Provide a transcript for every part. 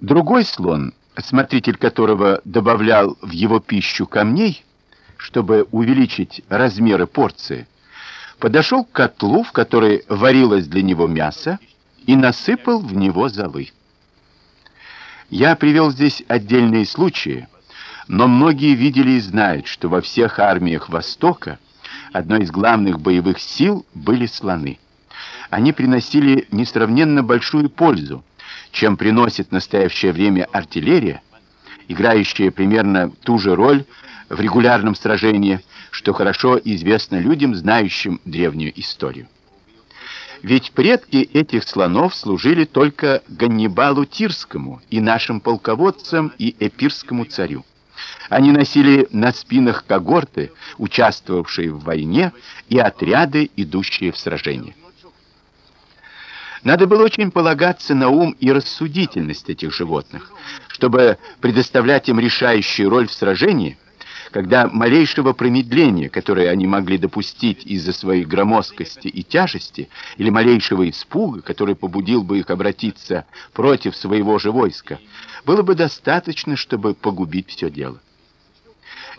Другой слон, смотритель которого добавлял в его пищу камней, чтобы увеличить размеры порции, подошел к котлу, в который варилось для него мясо, и насыпал в него золы. Я привел здесь отдельные случаи, но многие видели и знают, что во всех армиях Востока одной из главных боевых сил были слоны. Они приносили несравненно большую пользу, чем приносит в настоящее время артиллерия, играющая примерно ту же роль в регулярном сражении, что хорошо известно людям, знающим древнюю историю. Ведь предки этих слонов служили только Ганнибалу Тирскому и нашим полководцам и эпирскому царю. Они носили на спинах когорты, участвовавшие в войне, и отряды, идущие в сражения. Надо было очень полагаться на ум и рассудительность этих животных, чтобы предоставлять им решающую роль в сражении, когда малейшего промедления, которое они могли допустить из-за своей громоздкости и тяжести, или малейшего испуга, который побудил бы их обратиться против своего же войска, было бы достаточно, чтобы погубить все дело.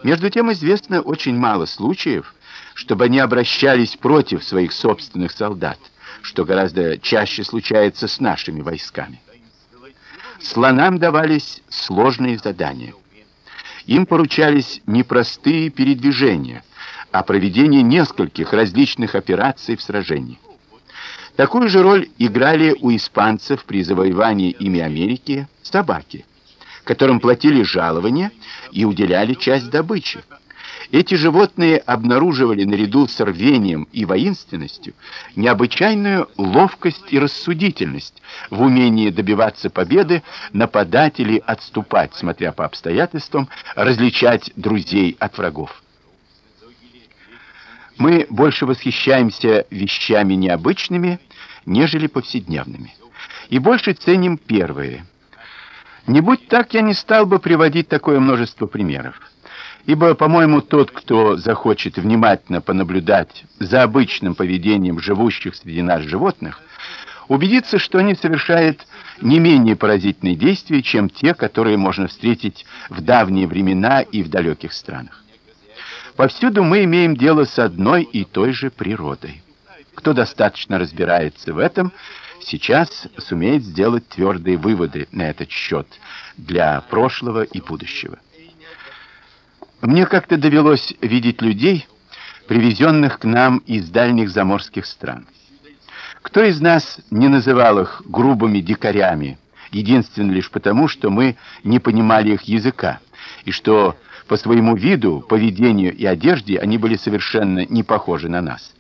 Между тем известно очень мало случаев, чтобы они обращались против своих собственных солдат, что гораздо чаще случается с нашими войсками. Слонам давались сложные задания. Им поручались непростые передвижения, а проведение нескольких различных операций в сражении. Такую же роль играли у испанцев при завоевании ими Америки собаки, которым платили жалования и уделяли часть добычи. Эти животные обнаруживали наряду с рвением и воинственностью необычайную ловкость и рассудительность в умении добиваться победы, нападать или отступать, смотря по обстоятельствам, различать друзей от врагов. Мы больше восхищаемся вещами необычными, нежели повседневными. И больше ценим первые. Не будь так, я не стал бы приводить такое множество примеров. Ибо, по-моему, тот, кто захочет внимательно понаблюдать за обычным поведением живущих среди нас животных, убедится, что они совершают не менее поразительные действия, чем те, которые можно встретить в давние времена и в далеких странах. Повсюду мы имеем дело с одной и той же природой. Кто достаточно разбирается в этом, сейчас сумеет сделать твердые выводы на этот счет для прошлого и будущего. Мне как-то довелось видеть людей, привезенных к нам из дальних заморских стран. Кто из нас не называл их грубыми дикарями, единственно лишь потому, что мы не понимали их языка, и что по своему виду, поведению и одежде они были совершенно не похожи на нас.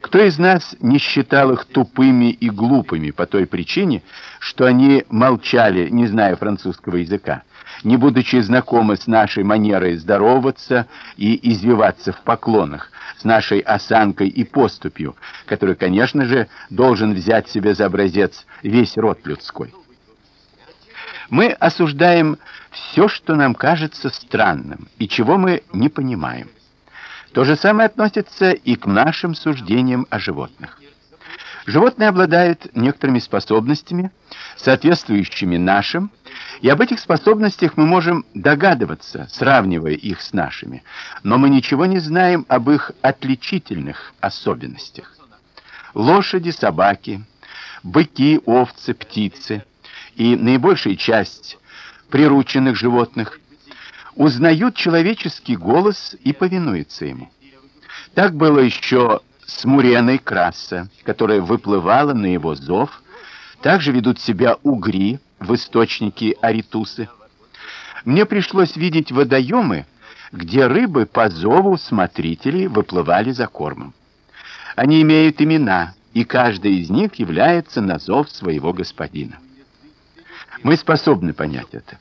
Кто из нас не считал их тупыми и глупыми по той причине, что они молчали, не зная французского языка, не будучи знакомы с нашей манерой здороваться и извиваться в поклонах, с нашей осанкой и поступью, который, конечно же, должен взять себе за образец весь род людской. Мы осуждаем все, что нам кажется странным и чего мы не понимаем. То же самое относится и к нашим суждениям о животных. Животные обладают некоторыми способностями, соответствующими нашим, и об этих способностях мы можем догадываться, сравнивая их с нашими, но мы ничего не знаем об их отличительных особенностях. Лошади, собаки, быки, овцы, птицы и наибольшая часть прирученных животных узнают человеческий голос и повинуются ему. Так было еще с Краса, которая выплывала на его зов, также ведут себя угри в источнике Аритусы. Мне пришлось видеть водоемы, где рыбы по зову смотрителей выплывали за кормом. Они имеют имена, и каждый из них является на зов своего господина. Мы способны понять это.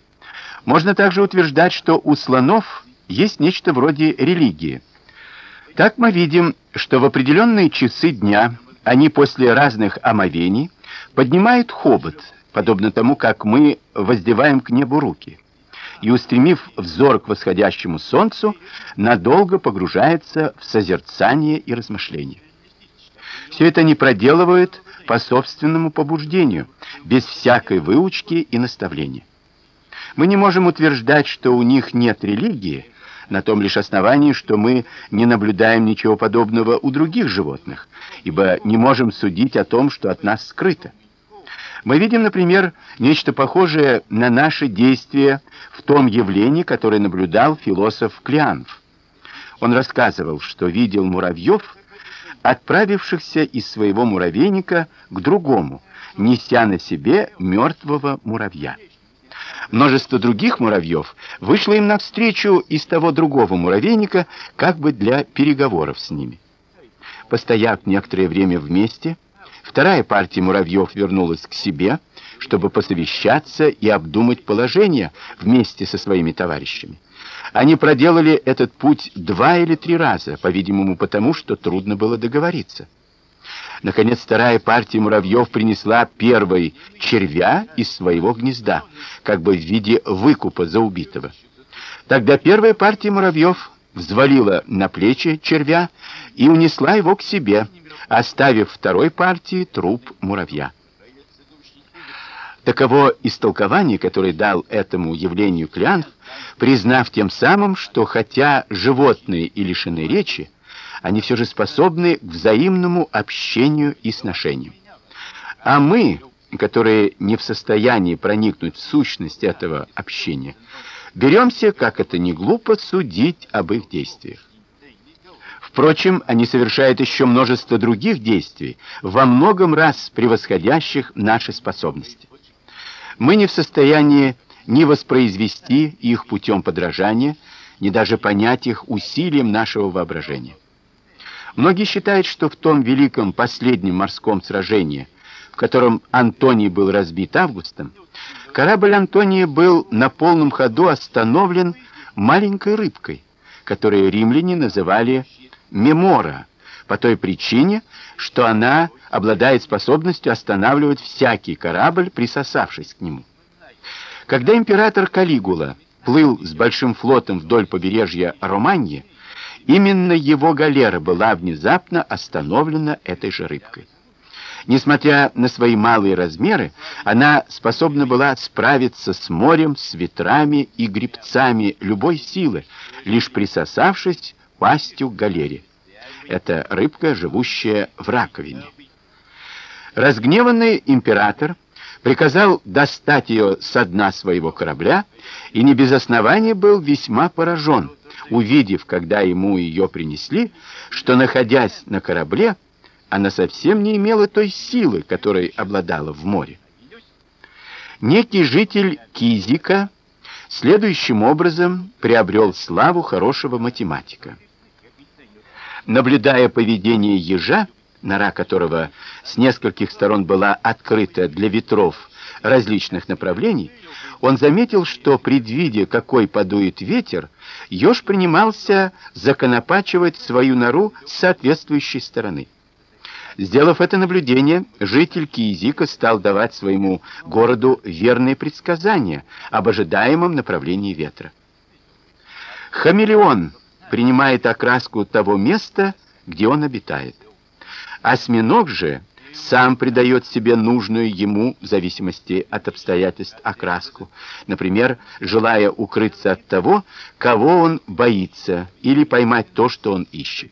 Можно также утверждать, что у слонов есть нечто вроде религии – так мы видим, что в определенные часы дня они после разных омовений поднимают хобот, подобно тому, как мы воздеваем к небу руки, и, устремив взор к восходящему солнцу, надолго погружается в созерцание и размышление. Все это они проделывают по собственному побуждению, без всякой выучки и наставления. Мы не можем утверждать, что у них нет религии, на том лишь основании, что мы не наблюдаем ничего подобного у других животных, ибо не можем судить о том, что от нас скрыто. Мы видим, например, нечто похожее на наши действия в том явлении, которое наблюдал философ Клеанф. Он рассказывал, что видел муравьев, отправившихся из своего муравейника к другому, неся на себе мертвого муравья. Множество других муравьев вышло им навстречу из того другого муравейника, как бы для переговоров с ними. Постояв некоторое время вместе, вторая партия муравьев вернулась к себе, чтобы посовещаться и обдумать положение вместе со своими товарищами. Они проделали этот путь два или три раза, по-видимому, потому что трудно было договориться. Наконец, вторая партия муравьев принесла первой червя из своего гнезда, как бы в виде выкупа за убитого. Тогда первая партия муравьев взвалила на плечи червя и унесла его к себе, оставив второй партии труп муравья. Таково истолкование, которое дал этому явлению Клянф, признав тем самым, что хотя животные и лишены речи, они все же способны к взаимному общению и сношению. А мы, которые не в состоянии проникнуть в сущность этого общения, беремся, как это ни глупо, судить об их действиях. Впрочем, они совершают еще множество других действий, во многом раз превосходящих наши способности. Мы не в состоянии ни воспроизвести их путем подражания, ни даже понять их усилием нашего воображения. Многие считают, что в том великом последнем морском сражении, в котором Антоний был разбит Августом, корабль Антония был на полном ходу остановлен маленькой рыбкой, которую римляне называли мемора, по той причине, что она обладает способностью останавливать всякий корабль, присосавшись к нему. Когда император Калигула плыл с большим флотом вдоль побережья Романьи, Именно его галера была внезапно остановлена этой же рыбкой. Несмотря на свои малые размеры, она способна была справиться с морем, с ветрами и гребцами любой силы, лишь присосавшись пастью к галере. Это рыбка, живущая в раковине. Разгневанный император приказал достать ее со дна своего корабля и не без основания был весьма поражен, увидев, когда ему ее принесли, что, находясь на корабле, она совсем не имела той силы, которой обладала в море. Некий житель Кизика следующим образом приобрел славу хорошего математика. Наблюдая поведение ежа, нора которого с нескольких сторон была открыта для ветров различных направлений, он заметил, что предвидя, какой подует ветер, еж принимался законопачивать свою нору с соответствующей стороны. Сделав это наблюдение, житель Киизика стал давать своему городу верные предсказания об ожидаемом направлении ветра. Хамелеон принимает окраску того места, где он обитает. Осьминог же сам придает себе нужную ему в зависимости от обстоятельств окраску, например, желая укрыться от того, кого он боится, или поймать то, что он ищет.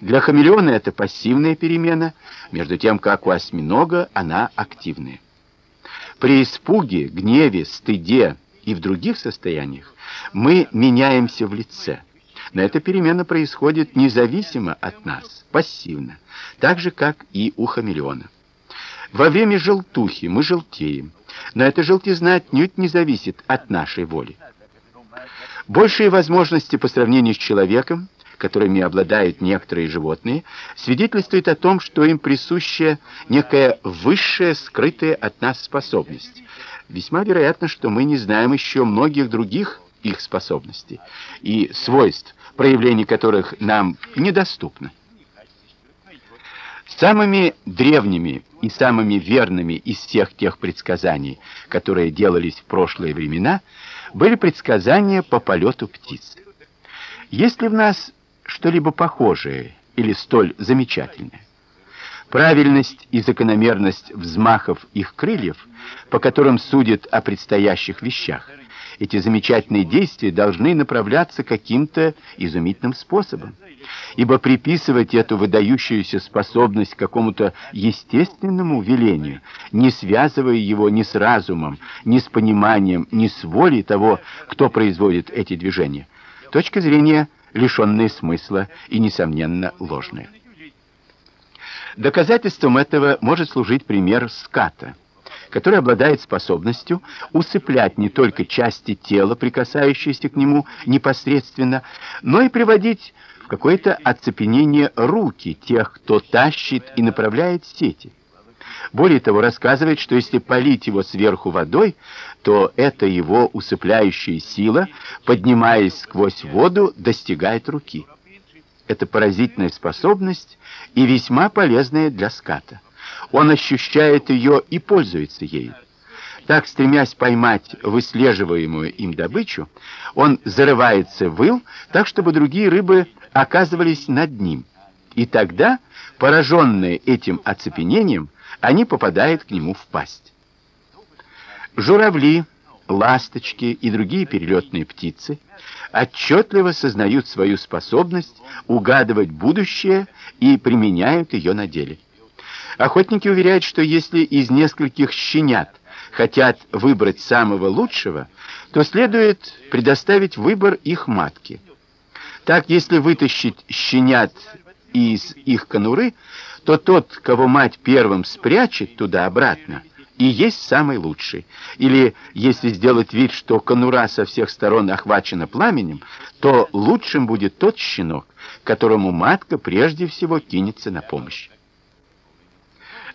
Для хамелеона это пассивная перемена, между тем как у осьминога она активная. При испуге, гневе, стыде и в других состояниях мы меняемся в лице. Но эта перемена происходит независимо от нас, пассивно так же, как и у хамелеона. Во время желтухи мы желтеем, но эта желтизна отнюдь не зависит от нашей воли. Большие возможности по сравнению с человеком, которыми обладают некоторые животные, свидетельствуют о том, что им присуща некая высшая, скрытая от нас способность. Весьма вероятно, что мы не знаем еще многих других их способностей и свойств, проявление которых нам недоступно. Самыми древними и самыми верными из всех тех предсказаний, которые делались в прошлые времена, были предсказания по полету птиц. Есть ли в нас что-либо похожее или столь замечательное? Правильность и закономерность взмахов их крыльев, по которым судят о предстоящих вещах, эти замечательные действия должны направляться каким-то изумительным способом. Ибо приписывать эту выдающуюся способность какому-то естественному велению, не связывая его ни с разумом, ни с пониманием, ни с волей того, кто производит эти движения, точка зрения лишенная смысла и несомненно ложная. Доказательством этого может служить пример ската который обладает способностью усыплять не только части тела, прикасающиеся к нему непосредственно, но и приводить в какое-то оцепенение руки тех, кто тащит и направляет сети. Более того, рассказывает, что если полить его сверху водой, то эта его усыпляющая сила, поднимаясь сквозь воду, достигает руки. Это поразительная способность и весьма полезная для ската он ощущает ее и пользуется ею. Так, стремясь поймать выслеживаемую им добычу, он зарывается в ил, так чтобы другие рыбы оказывались над ним. И тогда, пораженные этим оцепенением, они попадают к нему в пасть. Журавли, ласточки и другие перелетные птицы отчетливо сознают свою способность угадывать будущее и применяют ее на деле. Охотники уверяют, что если из нескольких щенят хотят выбрать самого лучшего, то следует предоставить выбор их матке. Так, если вытащить щенят из их конуры, то тот, кого мать первым спрячет туда-обратно, и есть самый лучший. Или если сделать вид, что конура со всех сторон охвачена пламенем, то лучшим будет тот щенок, которому матка прежде всего кинется на помощь.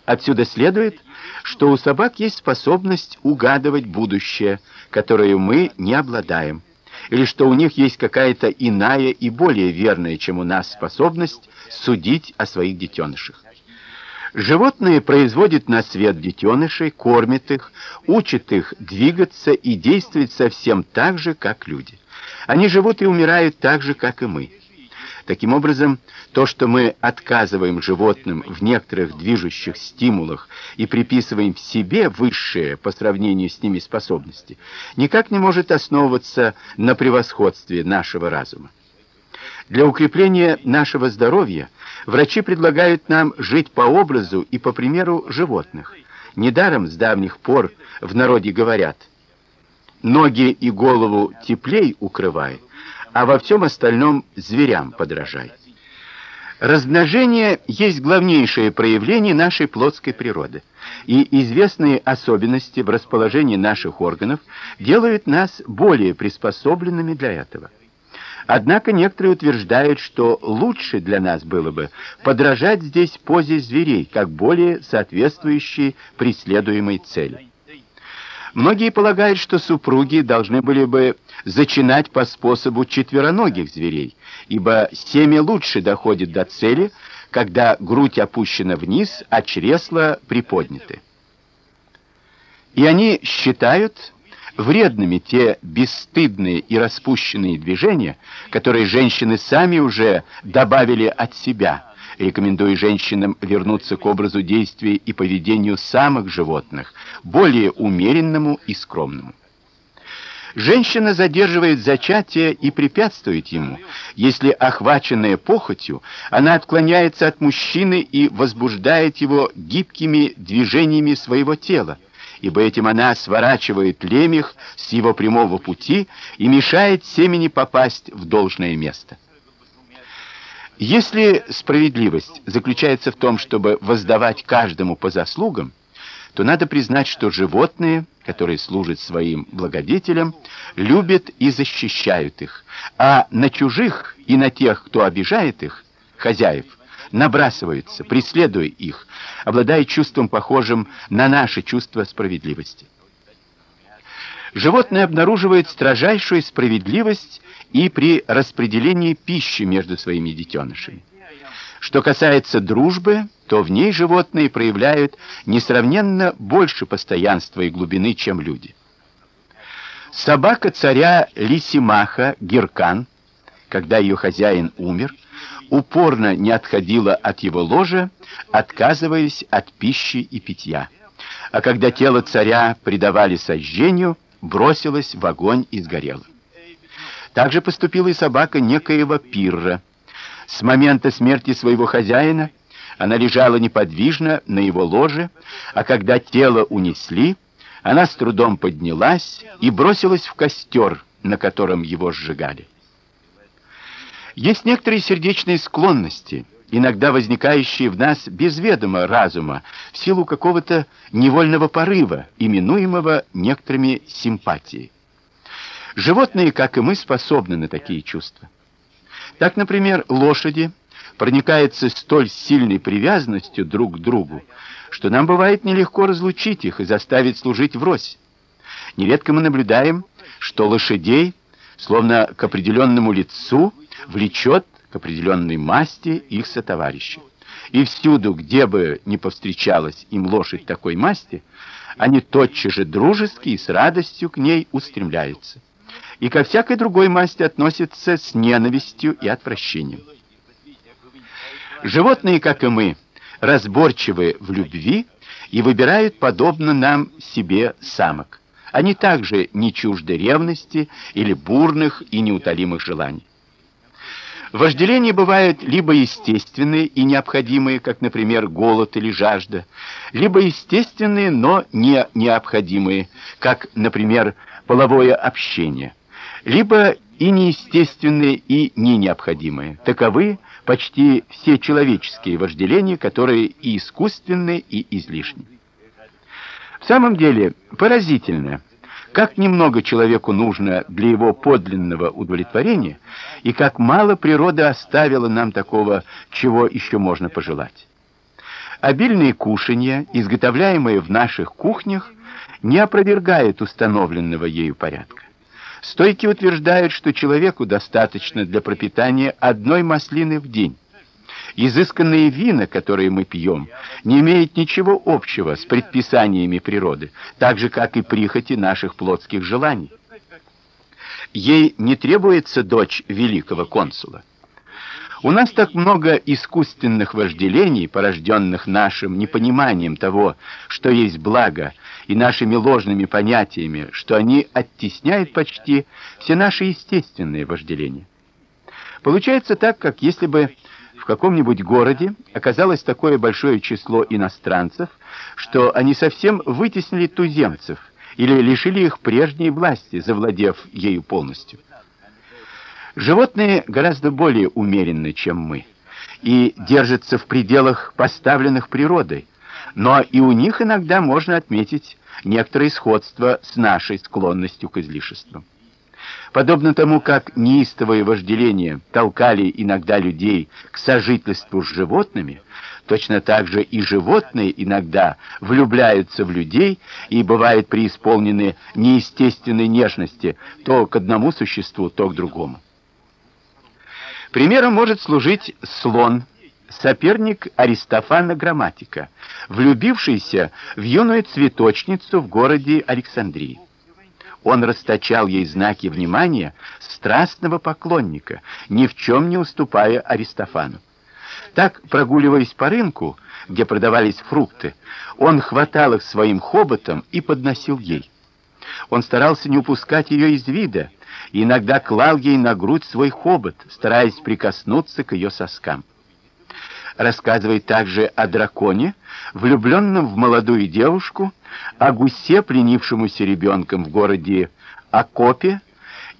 Отсюда следует, что у собак есть способность угадывать будущее, которое мы не обладаем, или что у них есть какая-то иная и более верная, чем у нас, способность судить о своих детенышах. Животные производят на свет детенышей, кормят их, учат их двигаться и действовать совсем так же, как люди. Они живут и умирают так же, как и мы. Таким образом, то, что мы отказываем животным в некоторых движущих стимулах и приписываем себе высшие по сравнению с ними способности, никак не может основываться на превосходстве нашего разума. Для укрепления нашего здоровья врачи предлагают нам жить по образу и по примеру животных. Недаром с давних пор в народе говорят: ноги и голову теплей укрывай, а во всем остальном зверям подражай. Размножение есть главнейшее проявление нашей плотской природы, и известные особенности в расположении наших органов делают нас более приспособленными для этого. Однако некоторые утверждают, что лучше для нас было бы подражать здесь позе зверей, как более соответствующей преследуемой цели. Многие полагают, что супруги должны были бы зачинать по способу четвероногих зверей, ибо семя лучше доходит до цели, когда грудь опущена вниз, а чресла приподняты. И они считают вредными те бесстыдные и распущенные движения, которые женщины сами уже добавили от себя рекомендуя женщинам вернуться к образу действий и поведению самых животных, более умеренному и скромному. Женщина задерживает зачатие и препятствует ему. Если охваченная похотью, она отклоняется от мужчины и возбуждает его гибкими движениями своего тела, ибо этим она сворачивает лемех с его прямого пути и мешает семени попасть в должное место. Если справедливость заключается в том, чтобы воздавать каждому по заслугам, то надо признать, что животные, которые служат своим благодетелям, любят и защищают их, а на чужих и на тех, кто обижает их, хозяев, набрасываются, преследуя их, обладая чувством похожим на наше чувство справедливости. Животные обнаруживают строжайшую справедливость и при распределении пищи между своими детенышами. Что касается дружбы, то в ней животные проявляют несравненно больше постоянства и глубины, чем люди. Собака царя Лисимаха Геркан, когда ее хозяин умер, упорно не отходила от его ложа, отказываясь от пищи и питья. А когда тело царя предавали сожжению, бросилась в огонь и сгорела. Так же поступила и собака некоего Пирра. С момента смерти своего хозяина она лежала неподвижно на его ложе, а когда тело унесли, она с трудом поднялась и бросилась в костер, на котором его сжигали. Есть некоторые сердечные склонности, иногда возникающие в нас без ведома разума, в силу какого-то невольного порыва, именуемого некоторыми симпатией. Животные, как и мы, способны на такие чувства. Так, например, лошади проникаются столь сильной привязанностью друг к другу, что нам бывает нелегко разлучить их и заставить служить врозь. Нередко мы наблюдаем, что лошадей, словно к определенному лицу, влечет к определенной масти их сотоварища. И всюду, где бы ни повстречалась им лошадь такой масти, они тотчас же дружески и с радостью к ней устремляются. И ко всякой другой масти относятся с ненавистью и отвращением. Животные, как и мы, разборчивы в любви и выбирают подобно нам себе самок. Они также не чужды ревности или бурных и неутолимых желаний. Вожделения бывают либо естественные и необходимые, как, например, голод или жажда, либо естественные, но не необходимые, как, например, половое общение, либо и неестественные, и не необходимые. Таковы почти все человеческие вожделения, которые и искусственны, и излишни. В самом деле, поразительно – как немного человеку нужно для его подлинного удовлетворения, и как мало природа оставила нам такого, чего еще можно пожелать. Обильные кушанья, изготовляемые в наших кухнях, не опровергают установленного ею порядка. Стойки утверждают, что человеку достаточно для пропитания одной маслины в день. Изысканные вина, которые мы пьем, не имеют ничего общего с предписаниями природы, так же как и прихоти наших плотских желаний. Ей не требуется дочь великого консула. У нас так много искусственных вожделений, порожденных нашим непониманием того, что есть благо, и нашими ложными понятиями, что они оттесняют почти все наши естественные вожделения. Получается так, как если бы в каком-нибудь городе оказалось такое большое число иностранцев, что они совсем вытеснили туземцев или лишили их прежней власти, завладев ею полностью. Животные гораздо более умеренны, чем мы, и держатся в пределах, поставленных природой, но и у них иногда можно отметить некоторое сходство с нашей склонностью к излишествам. Подобно тому, как неистовое вожделение толкали иногда людей к сожительству с животными, точно так же и животные иногда влюбляются в людей и бывают преисполнены неестественной нежности то к одному существу, то к другому. Примером может служить слон, соперник Аристофана Грамматика, влюбившийся в юную цветочницу в городе Александрии. Он расточал ей знаки внимания страстного поклонника, ни в чем не уступая Аристофану. Так, прогуливаясь по рынку, где продавались фрукты, он хватал их своим хоботом и подносил ей. Он старался не упускать ее из вида, иногда клал ей на грудь свой хобот, стараясь прикоснуться к ее соскам. Рассказывает также о драконе, влюбленном в молодую девушку, о гусе, пленившемуся ребенком в городе Акопе,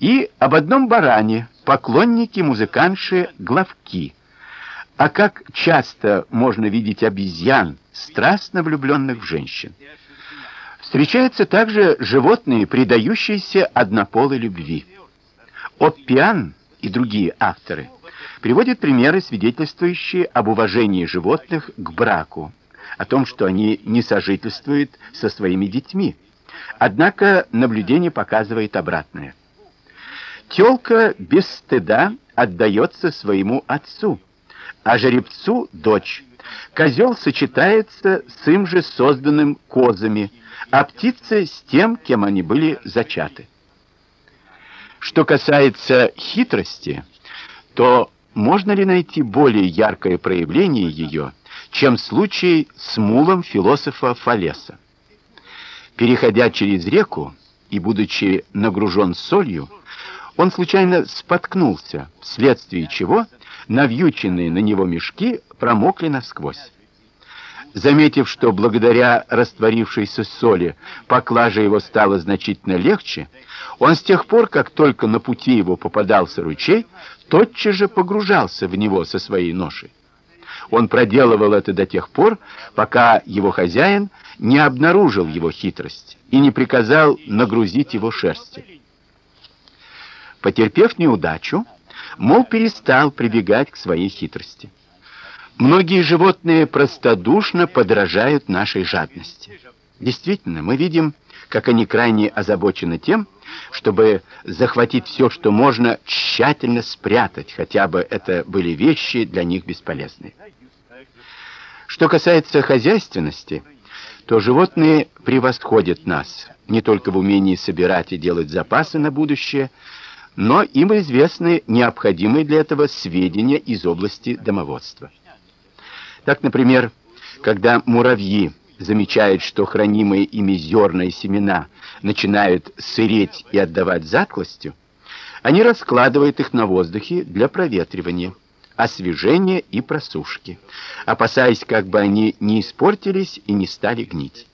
и об одном баране, поклоннике музыканши Главки. А как часто можно видеть обезьян, страстно влюбленных в женщин. Встречаются также животные, предающиеся однополой любви. Оппиан и другие авторы приводят примеры, свидетельствующие об уважении животных к браку о том, что они не сожительствуют со своими детьми. Однако наблюдение показывает обратное. Тёлка без стыда отдается своему отцу, а жеребцу дочь. Козел сочетается с им же созданным козами, а птица с тем, кем они были зачаты. Что касается хитрости, то можно ли найти более яркое проявление ее, чем случай с мулом философа Фалеса? Переходя через реку и будучи нагружен солью, он случайно споткнулся, вследствие чего навьюченные на него мешки промокли насквозь. Заметив, что благодаря растворившейся соли поклажа его стала значительно легче, он с тех пор, как только на пути его попадался ручей, тотчас же погружался в него со своей ношей. Он проделывал это до тех пор, пока его хозяин не обнаружил его хитрость и не приказал нагрузить его шерстью. Потерпев неудачу, Мол перестал прибегать к своей хитрости. Многие животные простодушно подражают нашей жадности. Действительно, мы видим, как они крайне озабочены тем, чтобы захватить все, что можно тщательно спрятать, хотя бы это были вещи для них бесполезные. Что касается хозяйственности, то животные превосходят нас не только в умении собирать и делать запасы на будущее, но им известны необходимые для этого сведения из области домоводства. Так, например, когда муравьи замечают, что хранимые ими зерна и семена начинают сыреть и отдавать затклостью, они раскладывают их на воздухе для проветривания, освежения и просушки, опасаясь, как бы они не испортились и не стали гнить.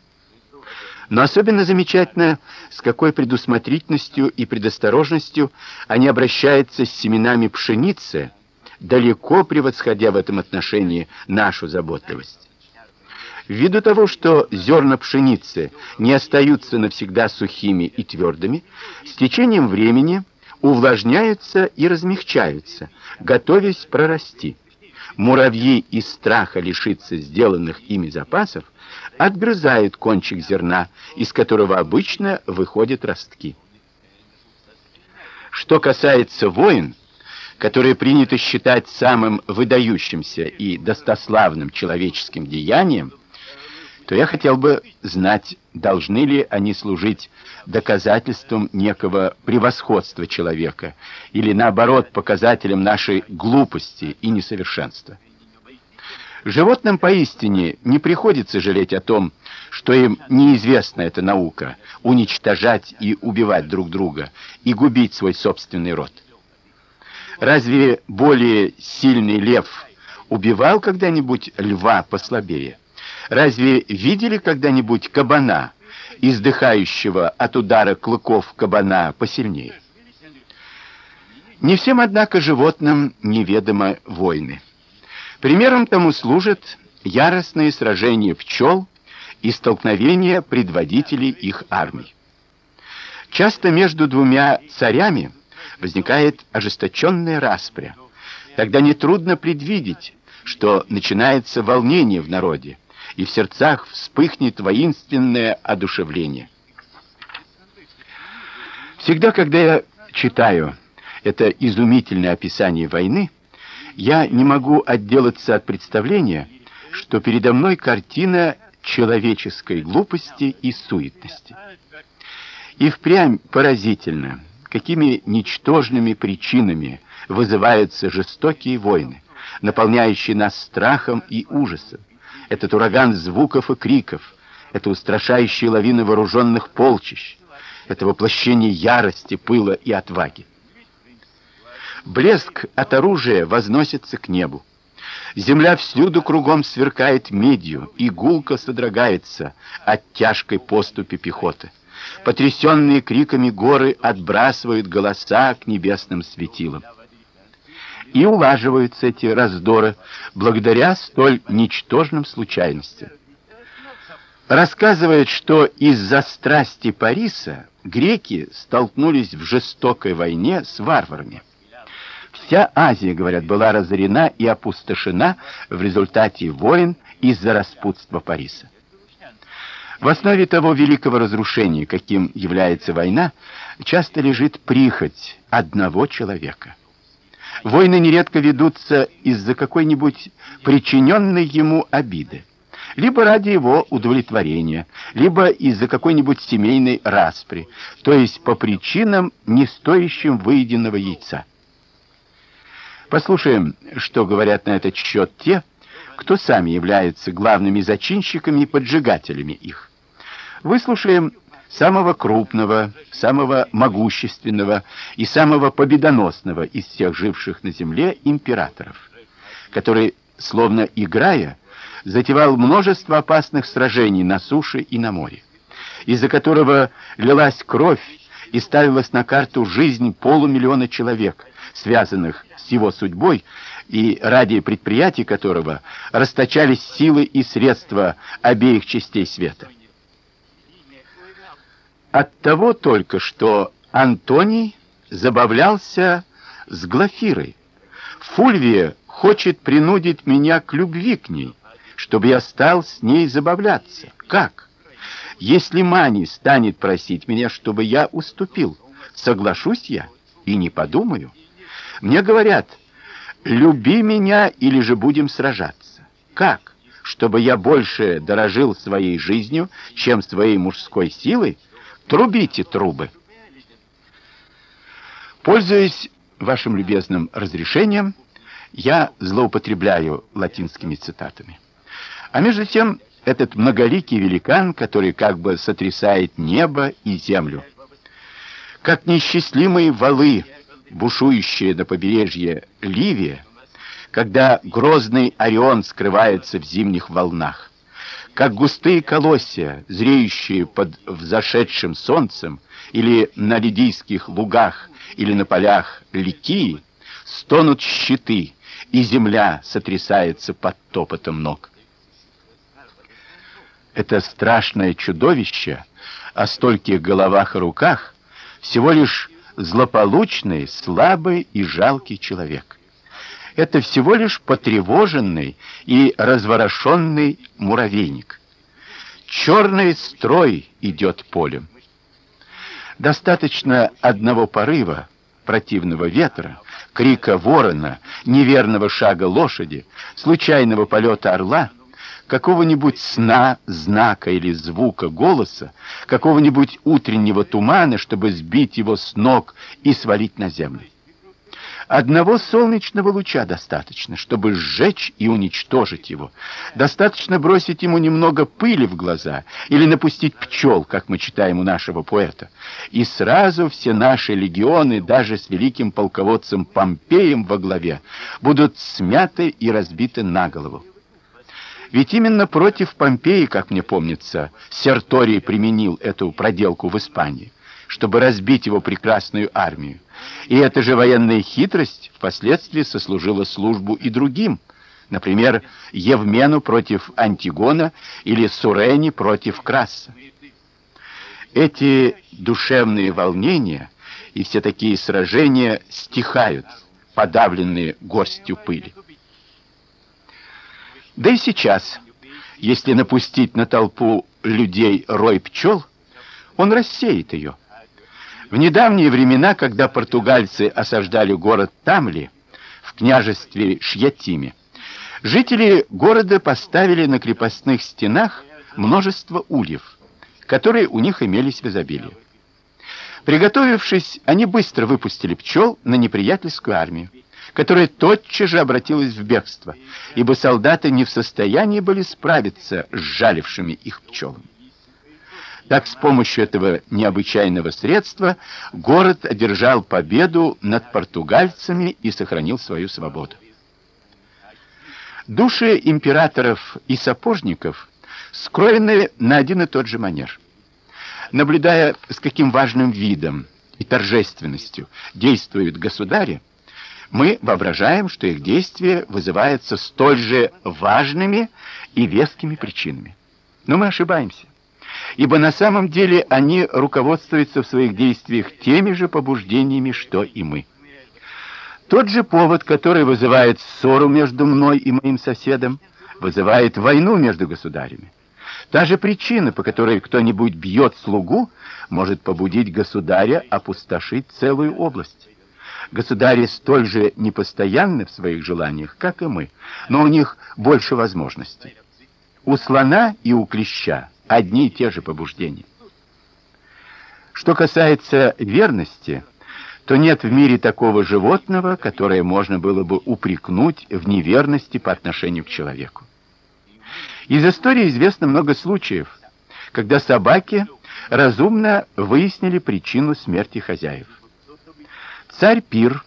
Но особенно замечательно, с какой предусмотрительностью и предосторожностью они обращаются с семенами пшеницы, далеко превосходя в этом отношении нашу заботливость. Ввиду того, что зерна пшеницы не остаются навсегда сухими и твердыми, с течением времени увлажняются и размягчаются, готовясь прорасти. Муравьи из страха лишиться сделанных ими запасов отгрызают кончик зерна, из которого обычно выходят ростки. Что касается войн, которые принято считать самым выдающимся и достославным человеческим деянием, то я хотел бы знать, должны ли они служить доказательством некого превосходства человека или наоборот показателем нашей глупости и несовершенства. Животным поистине не приходится жалеть о том, что им неизвестна эта наука уничтожать и убивать друг друга и губить свой собственный род. Разве более сильный лев убивал когда-нибудь льва послабее? Разве видели когда-нибудь кабана, издыхающего от удара клыков кабана посильнее? Не всем, однако, животным неведомы войны. Примером тому служат яростные сражения пчел и столкновения предводителей их армий. Часто между двумя царями возникает ожесточенная распря. Тогда нетрудно предвидеть, что начинается волнение в народе, и в сердцах вспыхнет воинственное одушевление. Всегда, когда я читаю это изумительное описание войны, я не могу отделаться от представления, что передо мной картина человеческой глупости и суетности. И впрямь поразительно, какими ничтожными причинами вызываются жестокие войны, наполняющие нас страхом и ужасом. Этот ураган звуков и криков, это устрашающая лавина вооруженных полчищ, это воплощение ярости, пыла и отваги. Блеск от оружия возносится к небу. Земля всюду кругом сверкает медью, и гулко содрогается от тяжкой поступи пехоты. Потрясенные криками горы отбрасывают голоса к небесным светилам. И улаживаются эти раздоры благодаря столь ничтожным случайностям. Рассказывают, что из-за страсти Париса греки столкнулись в жестокой войне с варварами. Вся Азия, говорят, была разорена и опустошена в результате войн из-за распутства Париса. В основе того великого разрушения, каким является война, часто лежит прихоть одного человека. Войны нередко ведутся из-за какой-нибудь причиненной ему обиды, либо ради его удовлетворения, либо из-за какой-нибудь семейной распри, то есть по причинам, не стоящим выеденного яйца. Послушаем, что говорят на этот счет те, кто сами являются главными зачинщиками и поджигателями их. Выслушаем самого крупного, самого могущественного и самого победоносного из всех живших на земле императоров, который, словно играя, затевал множество опасных сражений на суше и на море, из-за которого лилась кровь и ставилась на карту жизнь полумиллиона человек, связанных с его судьбой и ради предприятий которого расточались силы и средства обеих частей света. От того только, что Антоний забавлялся с Глафирой. Фульвия хочет принудить меня к любви к ней, чтобы я стал с ней забавляться. Как? Если Мани станет просить меня, чтобы я уступил, соглашусь я и не подумаю. Мне говорят: "Люби меня или же будем сражаться". Как? Чтобы я больше дорожил своей жизнью, чем своей мужской силой? Трубите трубы. Пользуясь вашим любезным разрешением, я злоупотребляю латинскими цитатами. А между тем, этот многоликий великан, который как бы сотрясает небо и землю, как несчастливые валы, бушующие на побережье Ливия, когда грозный Орион скрывается в зимних волнах, как густые колосья, зреющие под взошедшим солнцем, или на лидийских лугах, или на полях Ликии, стонут щиты, и земля сотрясается под топотом ног. Это страшное чудовище о стольких головах и руках всего лишь злополучный, слабый и жалкий человек. Это всего лишь потревоженный и разворошенный муравейник. Черный строй идет полем. Достаточно одного порыва противного ветра, крика ворона, неверного шага лошади, случайного полета орла, какого-нибудь сна, знака или звука голоса, какого-нибудь утреннего тумана, чтобы сбить его с ног и свалить на землю. Одного солнечного луча достаточно, чтобы сжечь и уничтожить его. Достаточно бросить ему немного пыли в глаза или напустить пчел, как мы читаем у нашего поэта. И сразу все наши легионы, даже с великим полководцем Помпеем во главе, будут смяты и разбиты на голову. Ведь именно против Помпеи, как мне помнится, Серторий применил эту проделку в Испании, чтобы разбить его прекрасную армию. И эта же военная хитрость впоследствии сослужила службу и другим, например, Евмену против Антигона или Сурени против Краса. Эти душевные волнения и все такие сражения стихают, подавленные горстью пыли. Да и сейчас, если напустить на толпу людей рой пчел, он рассеет ее. В недавние времена, когда португальцы осаждали город Тамли в княжестве Шьятиме, жители города поставили на крепостных стенах множество ульев, которые у них имелись в изобилии. Приготовившись, они быстро выпустили пчел на неприятельскую армию которая тотчас же обратилась в бегство, ибо солдаты не в состоянии были справиться с жалившими их пчелами. Так с помощью этого необычайного средства город одержал победу над португальцами и сохранил свою свободу. Души императоров и сапожников скроены на один и тот же манер. Наблюдая, с каким важным видом и торжественностью действуют государи, мы воображаем, что их действия вызываются столь же важными и вескими причинами. Но мы ошибаемся. Ибо на самом деле они руководствуются в своих действиях теми же побуждениями, что и мы. Тот же повод, который вызывает ссору между мной и моим соседом, вызывает войну между государями. Та же причина, по которой кто-нибудь бьет слугу, может побудить государя опустошить целую область. Государи столь же непостоянны в своих желаниях, как и мы, но у них больше возможностей. У слона и у клеща одни и те же побуждения. Что касается верности, что нет в мире такого животного, которое можно было бы упрекнуть в неверности по отношению к человеку. Из истории известно много случаев, когда собаки разумно выяснили причину смерти хозяев. Царь Пир,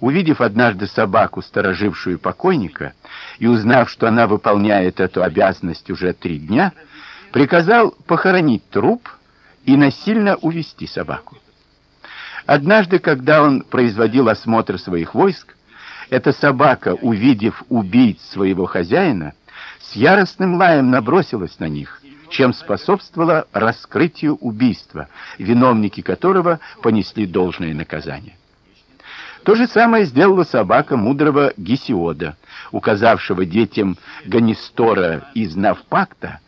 увидев однажды собаку, сторожившую покойника, и узнав, что она выполняет эту обязанность уже три дня, приказал похоронить труп и насильно увести собаку. Однажды, когда он производил осмотр своих войск, эта собака, увидев убийц своего хозяина, с яростным лаем набросилась на них, чем способствовало раскрытию убийства, виновники которого понесли должное наказание. То же самое сделала собака мудрого Гесиода, указавшего детям Ганистора из Навпакта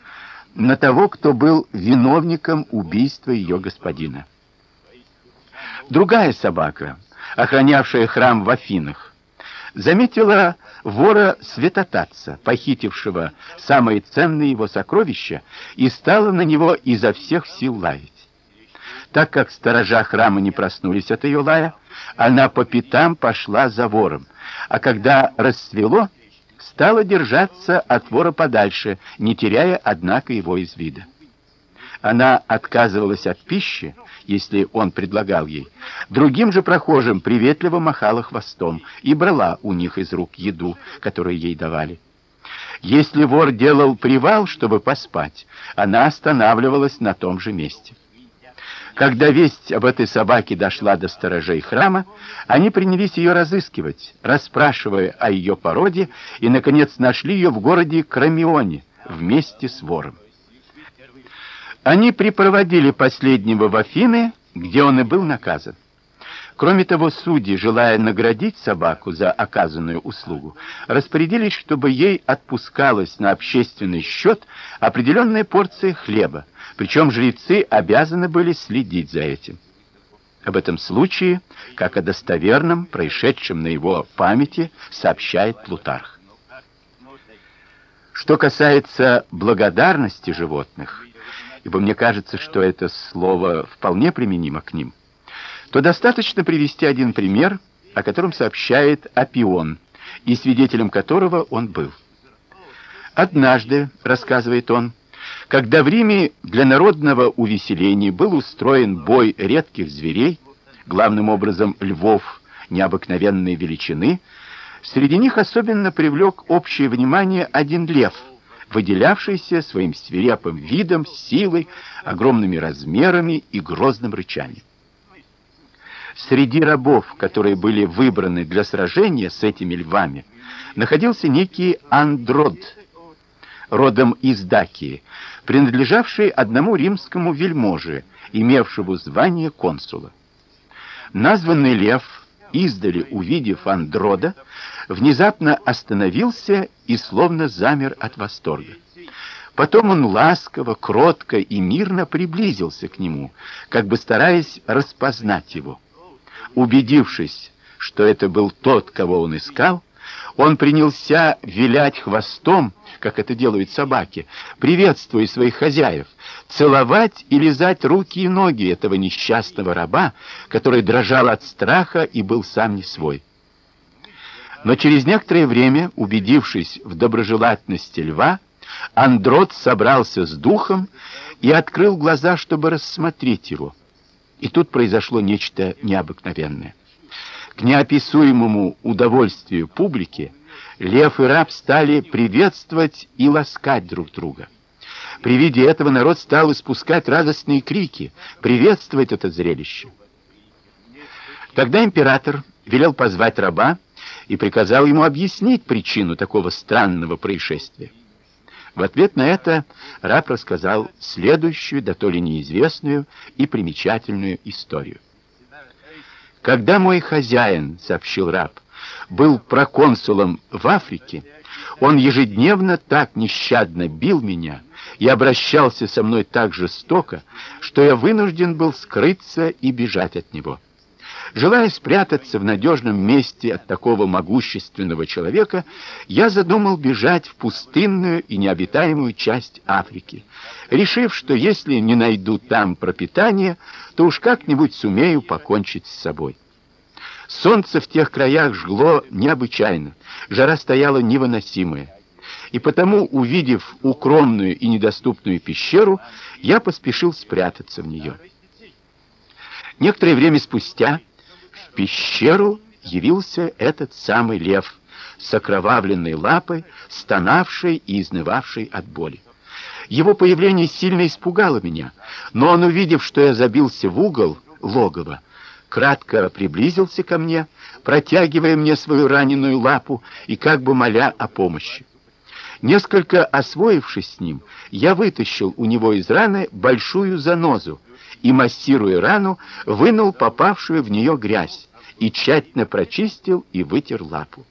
на того, кто был виновником убийства ее господина. Другая собака, охранявшая храм в Афинах, заметила вора Светотатца, похитившего самые ценные его сокровища, и стала на него изо всех сил лаять. Так как сторожа храма не проснулись от ее лая, она по пятам пошла за вором, а когда расцвело, стала держаться от вора подальше, не теряя однако его из вида. Она отказывалась от пищи, если он предлагал ей. Другим же прохожим приветливо махала хвостом и брала у них из рук еду, которую ей давали. Если вор делал привал, чтобы поспать, она останавливалась на том же месте. Когда весть об этой собаке дошла до сторожей храма, они принялись ее разыскивать, расспрашивая о ее породе, и наконец нашли ее в городе Крамионе вместе с вором. Они припроводили последнего в Афины, где он и был наказан. Кроме того, судьи, желая наградить собаку за оказанную услугу, распорядились, чтобы ей отпускалась на общественный счет определенная порция хлеба, причем жрецы обязаны были следить за этим. Об этом случае, как о достоверном, происшедшем на его памяти, сообщает Плутарх. Что касается благодарности животных, ибо мне кажется, что это слово вполне применимо к ним, то достаточно привести один пример, о котором сообщает Апион, и свидетелем которого он был. Однажды, рассказывает он, когда в Риме для народного увеселения был устроен бой редких зверей, главным образом львов необыкновенной величины, среди них особенно привлек общее внимание один лев, выделявшийся своим свирепым видом, силой, огромными размерами и грозным рычанием. Среди рабов, которые были выбраны для сражения с этими львами, находился некий Андрод, родом из Дакии, принадлежавший одному римскому вельможе, имевшему звание консула. Названный лев, издали увидев Андрода, внезапно остановился и словно замер от восторга. Потом он ласково, кротко и мирно приблизился к нему, как бы стараясь распознать его. Убедившись, что это был тот, кого он искал, он принялся вилять хвостом, как это делают собаки, приветствуя своих хозяев, целовать и лизать руки и ноги этого несчастного раба, который дрожал от страха и был сам не свой. Но через некоторое время, убедившись в доброжелательности льва, Андрот собрался с духом и открыл глаза, чтобы рассмотреть его. И тут произошло нечто необыкновенное. К неописуемому удовольствию публики лев и раб стали приветствовать и ласкать друг друга. При виде этого народ стал испускать радостные крики, приветствовать это зрелище. Тогда император велел позвать раба и приказал ему объяснить причину такого странного происшествия. В ответ на это раб рассказал следующую, да то ли неизвестную и примечательную историю. Когда мой хозяин, сообщил раб, был проконсулом в Африке, он ежедневно так нещадно бил меня и обращался со мной так жестоко, что я вынужден был скрыться и бежать от него. Желая спрятаться в надежном месте от такого могущественного человека, я задумал бежать в пустынную и необитаемую часть Африки, решив, что если не найду там пропитания, то уж как-нибудь сумею покончить с собой. Солнце в тех краях жгло необычайно, жара стояла невыносимая. И потому, увидев укромную и недоступную пещеру, я поспешил спрятаться в нее. Некоторое время спустя в пещеру явился этот самый лев с окровавленной лапой, стонавший и изнывавший от боли. Его появление сильно испугало меня, но он, увидев, что я забился в угол логова, кратко приблизился ко мне, протягивая мне свою раненую лапу и как бы моля о помощи. Несколько освоившись с ним, я вытащил у него из раны большую занозу и, массируя рану, вынул попавшую в нее грязь и тщательно прочистил и вытер лапу.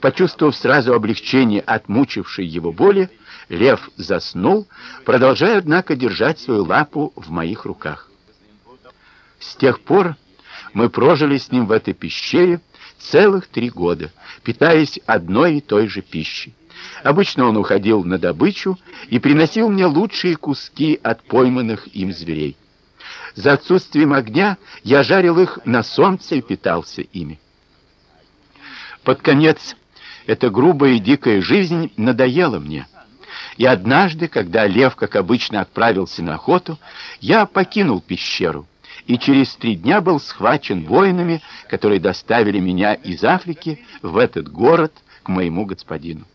Почувствовав сразу облегчение от мучившей его боли, лев заснул, продолжая, однако, держать свою лапу в моих руках. С тех пор мы прожили с ним в этой пещере целых три года, питаясь одной и той же пищей. Обычно он уходил на добычу и приносил мне лучшие куски от пойманных им зверей. За отсутствием огня я жарил их на солнце и питался ими. Под конец эта грубая и дикая жизнь надоела мне. И однажды, когда лев, как обычно, отправился на охоту, я покинул пещеру и через три дня был схвачен воинами, которые доставили меня из Африки в этот город к моему господину.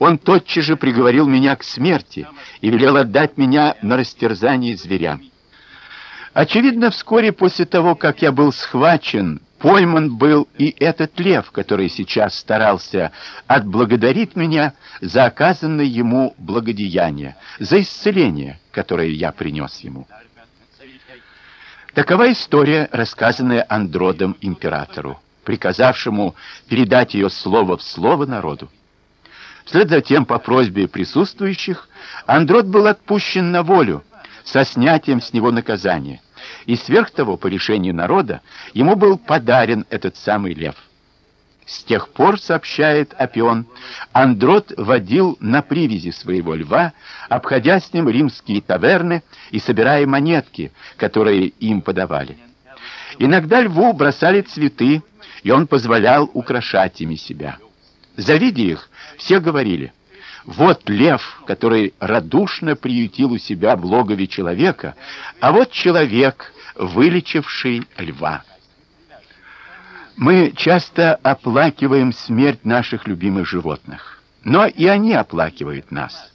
Он тотчас же приговорил меня к смерти и велел отдать меня на растерзание зверям. Очевидно, вскоре после того, как я был схвачен, пойман был и этот лев, который сейчас старался отблагодарить меня за оказанное ему благодеяние, за исцеление, которое я принес ему. Такова история, рассказанная Андродом императору, приказавшему передать ее слово в слово народу. Вслед за тем, по просьбе присутствующих, Андрод был отпущен на волю со снятием с него наказания. И сверх того, по решению народа, ему был подарен этот самый лев. С тех пор, сообщает Апион, Андрот водил на привязи своего льва, обходя с ним римские таверны и собирая монетки, которые им подавали. Иногда льву бросали цветы, и он позволял украшать ими себя. Завидя их, все говорили: вот лев, который радушно приютил у себя в логове человека, а вот человек, вылечивший льва. Мы часто оплакиваем смерть наших любимых животных, но и они оплакивают нас.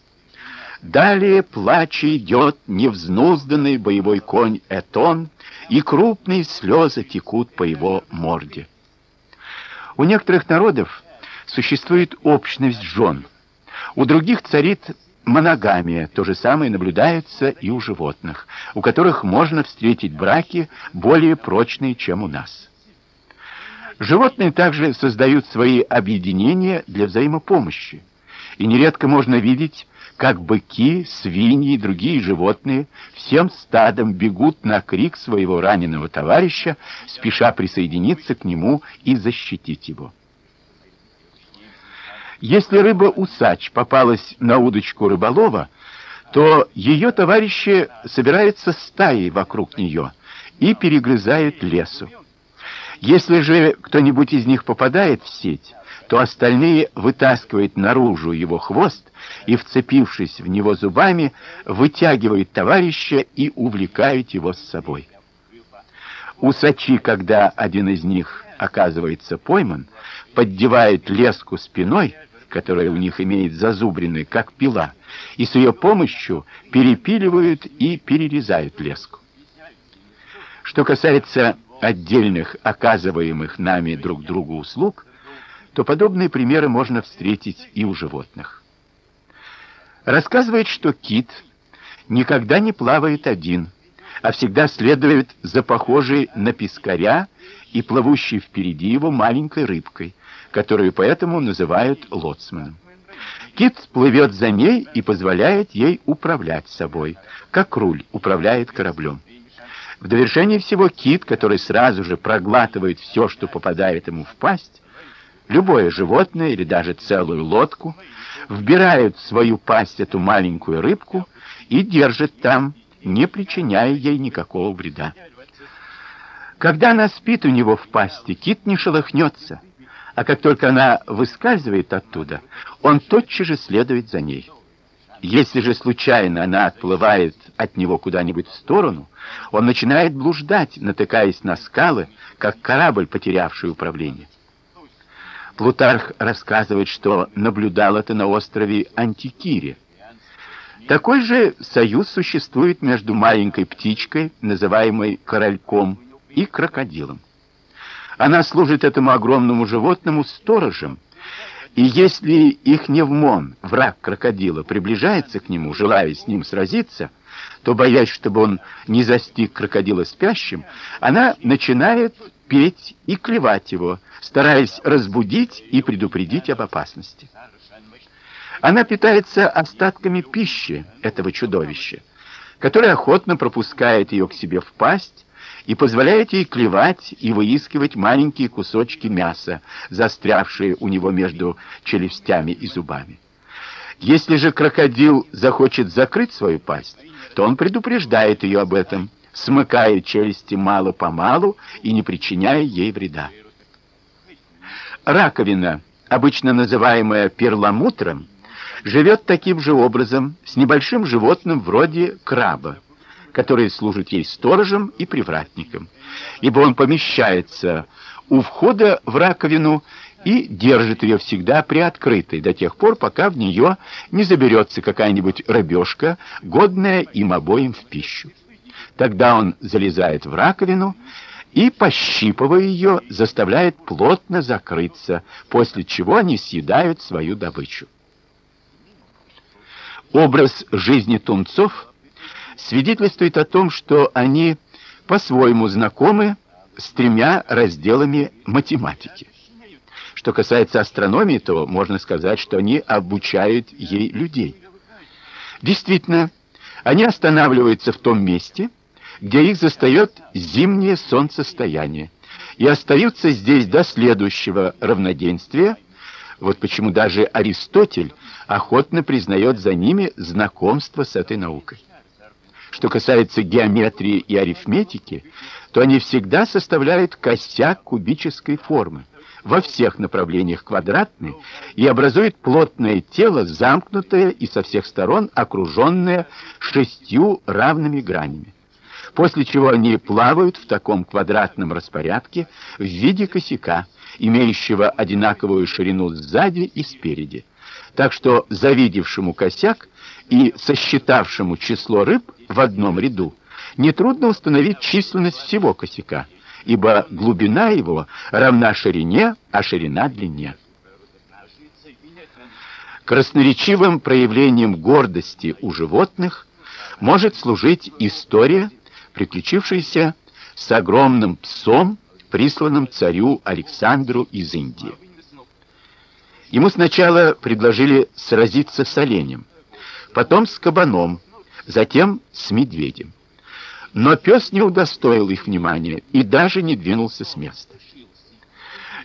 Далее плача идет невзнузданный боевой конь Этон, и крупные слезы текут по его морде. У некоторых народов существует общность жен, у других царит моногамия, то же самое наблюдается и у животных, у которых можно встретить браки более прочные, чем у нас. Животные также создают свои объединения для взаимопомощи. И нередко можно видеть, как быки, свиньи и другие животные всем стадом бегут на крик своего раненого товарища, спеша присоединиться к нему и защитить его. Если рыба-усач попалась на удочку рыболова, то ее товарищи собираются стаей вокруг нее и перегрызают лесу. Если же кто-нибудь из них попадает в сеть, то остальные вытаскивают наружу его хвост и, вцепившись в него зубами, вытягивают товарища и увлекают его с собой. Усачи, когда один из них оказывается пойман, поддевают леску спиной, которая у них имеет зазубрины, как пила, и с ее помощью перепиливают и перерезают леску. Что касается отдельных оказываемых нами друг другу услуг, то подобные примеры можно встретить и у животных. Рассказывает, что кит никогда не плавает один, а всегда следует за похожей на пескаря и плывущей впереди его маленькой рыбкой, которую поэтому называют лоцманом. Кит плывет за ней и позволяет ей управлять собой, как руль управляет кораблем. В довершение всего кит, который сразу же проглатывает все, что попадает ему в пасть, любое животное или даже целую лодку, вбирает в свою пасть эту маленькую рыбку и держит там, не причиняя ей никакого вреда. Когда она спит у него в пасти, кит не шелохнется, а как только она выскальзывает оттуда, он тотчас же следует за ней. Если же случайно она отплывает от него куда-нибудь в сторону, он начинает блуждать, натыкаясь на скалы, как корабль, потерявший управление. Плутарх рассказывает, что наблюдал это на острове Антикире. Такой же союз существует между маленькой птичкой, называемой корольком, и крокодилом. Она служит этому огромному животному сторожем, и если их невмон, враг крокодила, приближается к нему, желая с ним сразиться, то, боясь, чтобы он не застиг крокодила спящим, она начинает петь и клевать его, стараясь разбудить и предупредить об опасности. Она питается остатками пищи этого чудовища, которое охотно пропускает ее к себе в пасть и позволяет ей клевать и выискивать маленькие кусочки мяса, застрявшие у него между челюстями и зубами. Если же крокодил захочет закрыть свою пасть, то он предупреждает ее об этом, смыкая челюсти мало-помалу и не причиняя ей вреда. Раковина, обычно называемая перламутром, живет таким же образом с небольшим животным вроде краба который служит ей сторожем и привратником, ибо он помещается у входа в раковину и держит ее всегда приоткрытой до тех пор, пока в нее не заберется какая-нибудь рыбешка, годная им обоим в пищу. Тогда он залезает в раковину и, пощипывая ее, заставляет плотно закрыться, после чего они съедают свою добычу. Образ жизни тунцов свидетельствует о том, что они по-своему знакомы с тремя разделами математики. Что касается астрономии, то можно сказать, что они обучают ей людей. Действительно, они останавливаются в том месте, где их застаёт зимнее солнцестояние, и остаются здесь до следующего равноденствия. Вот почему даже Аристотель охотно признает за ними знакомство с этой наукой. Что касается геометрии и арифметики, то они всегда составляют косяк кубической формы, во всех направлениях квадратны и образуют плотное тело, замкнутое и со всех сторон окруженное шестью равными гранями. После чего они плавают в таком квадратном распорядке в виде косяка, имеющего одинаковую ширину сзади и спереди. Так что завидевшему косяк и сосчитавшему число рыб в одном ряду, нетрудно установить численность всего косяка, ибо глубина его равна ширине, а ширина длине. Красноречивым проявлением гордости у животных может служить история, приключившаяся с огромным псом, присланным царю Александру из Индии. Ему сначала предложили сразиться с оленем, потом с кабаном, затем с медведем. Но пес не удостоил их внимания и даже не двинулся с места.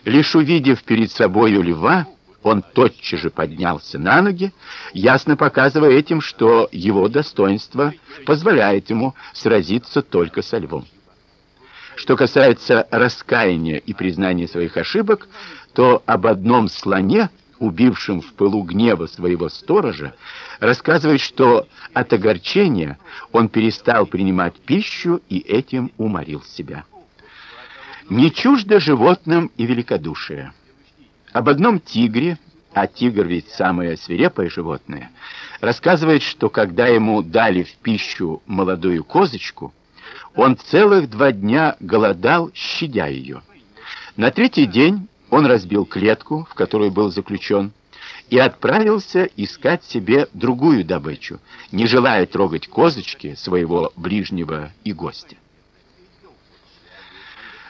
Лишь увидев перед собою льва, он тотчас же поднялся на ноги, ясно показывая этим, что его достоинство позволяет ему сразиться только со львом. Что касается раскаяния и признания своих ошибок, то об одном слоне убившим в пылу гнева своего сторожа, рассказывает, что от огорчения он перестал принимать пищу и этим уморил себя. Не чуждо животным и великодушие. Об одном тигре, а тигр ведь самое свирепое животное, рассказывает, что когда ему дали в пищу молодую козочку, он целых два дня голодал, щадя ее. На третий день он разбил клетку, в которую был заключен, и отправился искать себе другую добычу, не желая трогать козочки своего ближнего и гостя.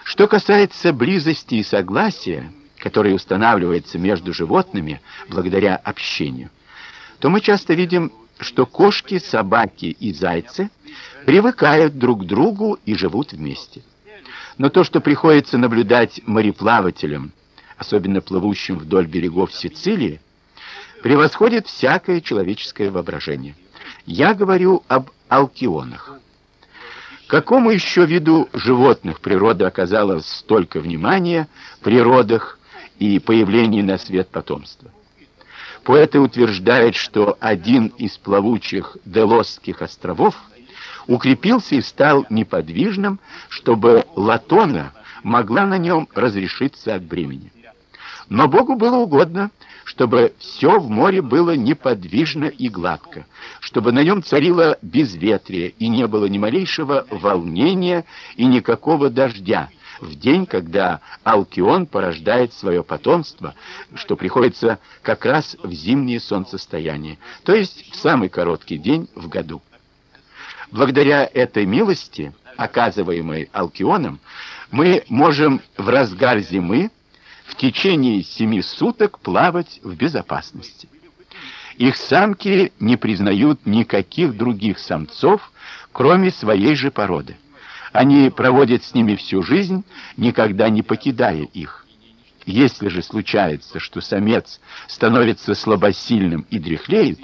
Что касается близости и согласия, которое устанавливается между животными благодаря общению, то мы часто видим, что кошки, собаки и зайцы привыкают друг к другу и живут вместе. Но то, что приходится наблюдать мореплавателям, особенно плывущим вдоль берегов Сицилии, превосходит всякое человеческое воображение. Я говорю об алкионах. Какому еще виду животных природа оказала столько внимания при родах и появлении на свет потомства? Поэты утверждают, что один из плавучих Делосских островов укрепился и стал неподвижным, чтобы Латона могла на нем разрешиться от бремени. Но Богу было угодно, чтобы все в море было неподвижно и гладко, чтобы на нем царило безветрие и не было ни малейшего волнения и никакого дождя, в день, когда Алкион порождает свое потомство, что приходится как раз в зимнее солнцестояние, то есть в самый короткий день в году. Благодаря этой милости, оказываемой Алкионом, мы можем в разгар зимы в течение семи суток плавать в безопасности. Их самки не признают никаких других самцов, кроме своей же породы. Они проводят с ними всю жизнь, никогда не покидая их. Если же случается, что самец становится слабосильным и дряхлеет,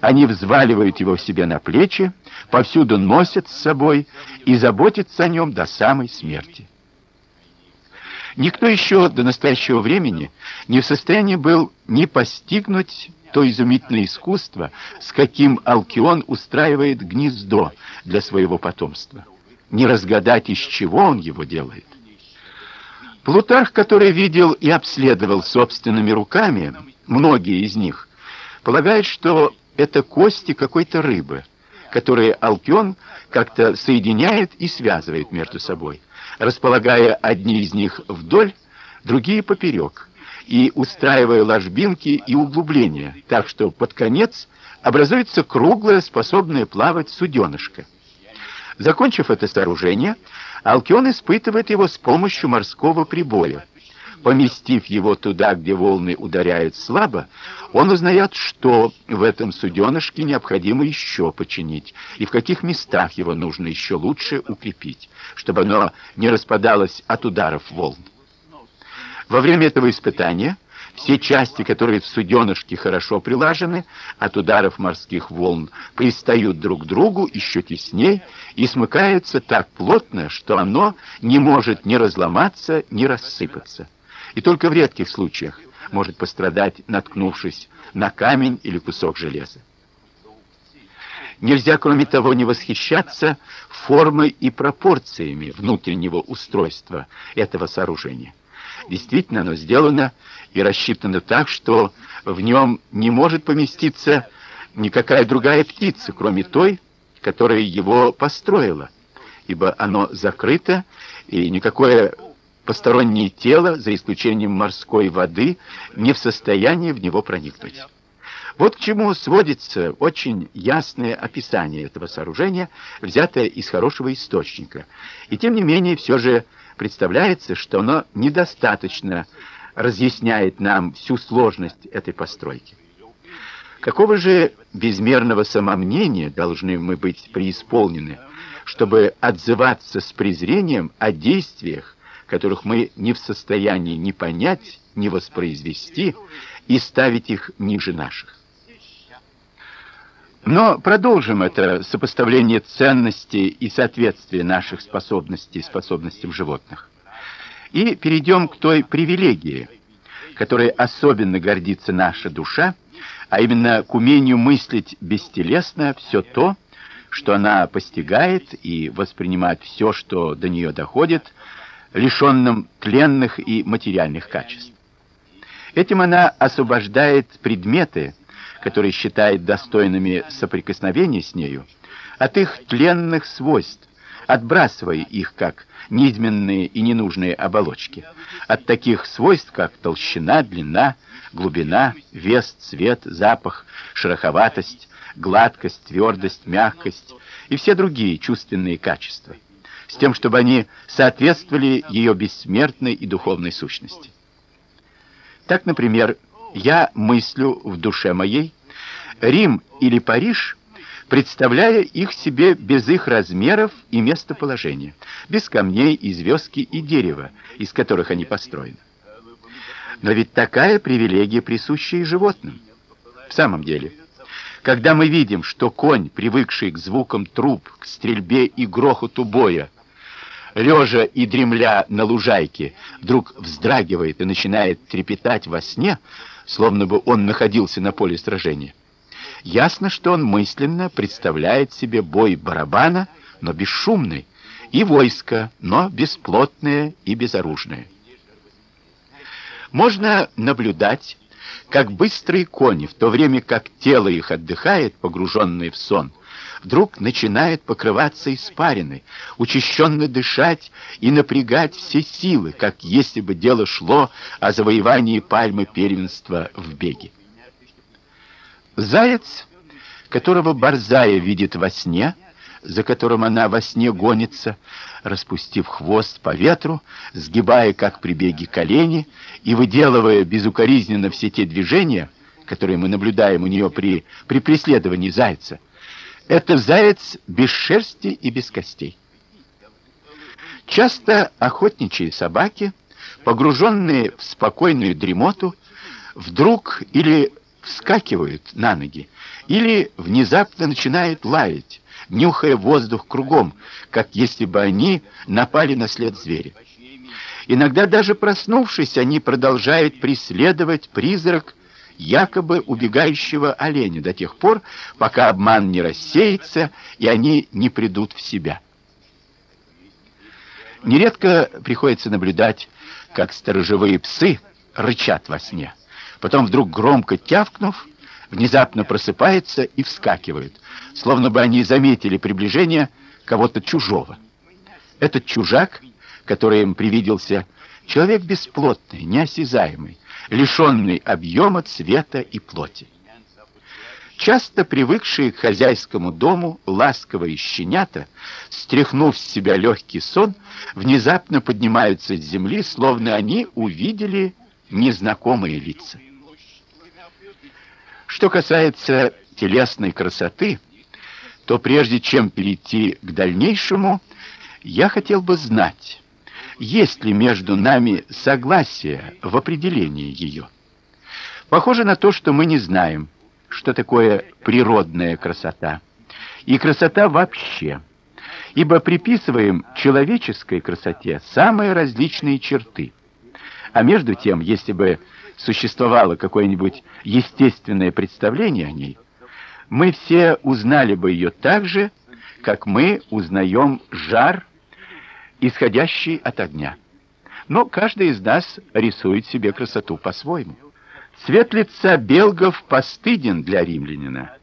они взваливают его себе на плечи, повсюду носят с собой и заботятся о нем до самой смерти. Никто еще до настоящего времени не в состоянии был ни постигнуть то изумительное искусство, с каким Алкион устраивает гнездо для своего потомства, не разгадать, из чего он его делает. Плутарх, который видел и обследовал собственными руками многие из них, полагает, что это кости какой-то рыбы, которые Алкион как-то соединяет и связывает между собой располагая одни из них вдоль, другие поперек, и устраивая ложбинки и углубления, так что под конец образуется круглое, способное плавать суденышко. Закончив это сооружение, Алкион испытывает его с помощью морского прибоя. Поместив его туда, где волны ударяют слабо, он узнает, что в этом суденышке необходимо еще починить, и в каких местах его нужно еще лучше укрепить, чтобы оно не распадалось от ударов волн. Во время этого испытания все части, которые в суденышке хорошо прилажены, от ударов морских волн пристают друг к другу еще тесней и смыкаются так плотно, что оно не может ни разломаться, ни рассыпаться и только в редких случаях может пострадать, наткнувшись на камень или кусок железа. Нельзя, кроме того, не восхищаться формой и пропорциями внутреннего устройства этого сооружения. Действительно, оно сделано и рассчитано так, что в нем не может поместиться никакая другая птица, кроме той, которая его построила, ибо оно закрыто, и никакое Постороннее тело, за исключением морской воды, не в состоянии в него проникнуть. Вот к чему сводится очень ясное описание этого сооружения, взятое из хорошего источника. И тем не менее, все же представляется, что оно недостаточно разъясняет нам всю сложность этой постройки. Какого же безмерного самомнения должны мы быть преисполнены, чтобы отзываться с презрением о действиях, которых мы не в состоянии ни понять, ни воспроизвести, и ставить их ниже наших. Но продолжим это сопоставление ценностей и соответствия наших способностей способностям животных. И перейдем к той привилегии, которой особенно гордится наша душа, а именно к умению мыслить бестелесно все то, что она постигает и воспринимает все, что до нее доходит, лишенным тленных и материальных качеств. Этим она освобождает предметы, которые считает достойными соприкосновения с нею, от их тленных свойств, отбрасывая их как низменные и ненужные оболочки, от таких свойств, как толщина, длина, глубина, вес, цвет, запах, шероховатость, гладкость, твердость, мягкость и все другие чувственные качества с тем, чтобы они соответствовали ее бессмертной и духовной сущности. Так, например, я мыслю в душе моей Рим или Париж, представляя их себе без их размеров и местоположения, без камней и звездки и дерева, из которых они построены. Но ведь такая привилегия присуща и животным. В самом деле, Когда мы видим, что конь, привыкший к звукам труб, к стрельбе и грохоту боя, лежа и дремля на лужайке, вдруг вздрагивает и начинает трепетать во сне, словно бы он находился на поле сражения. Ясно, что он мысленно представляет себе бой барабана, но бесшумный, и войско, но бесплотное и безоружное. Можно наблюдать, как быстрые кони, в то время как тело их отдыхает, погруженное в сон, вдруг начинает покрываться испариной, учащенно дышать и напрягать все силы, как если бы дело шло о завоевании пальмы первенства в беге. Заяц, которого борзая видит во сне, за которым она во сне гонится, распустив хвост по ветру, сгибая, как при беге, колени и выделывая безукоризненно все те движения, которые мы наблюдаем у нее при, при преследовании зайца. Это заяц без шерсти и без костей. Часто охотничьи собаки, погруженные в спокойную дремоту, вдруг или вскакивают на ноги, или внезапно начинают лаять, нюхая воздух кругом, как если бы они напали на след зверя. Иногда даже проснувшись, они продолжают преследовать призрак якобы убегающего оленя до тех пор, пока обман не рассеется и они не придут в себя. Нередко приходится наблюдать, как сторожевые псы рычат во сне. Потом вдруг громко тявкнув, внезапно просыпается и вскакивают, словно бы они заметили приближение кого-то чужого. Этот чужак, который им привиделся, человек бесплотный, неосязаемый, лишенный объема, цвета и плоти. Часто привыкшие к хозяйскому дому ласковые щенята, стряхнув с себя легкий сон, внезапно поднимаются с земли, словно они увидели незнакомые лица. Что касается телесной красоты, то прежде чем перейти к дальнейшему, я хотел бы знать, есть ли между нами согласие в определении ее. Похоже на то, что мы не знаем, что такое природная красота и красота вообще. Ибо приписываем человеческой красоте самые различные черты. А между тем, если бы существовало какое-нибудь естественное представление о ней, мы все узнали бы ее так же, как мы узнаем жар исходящий от огня. Но каждый из нас рисует себе красоту по-своему. Цвет лица белгов постыден для римлянина,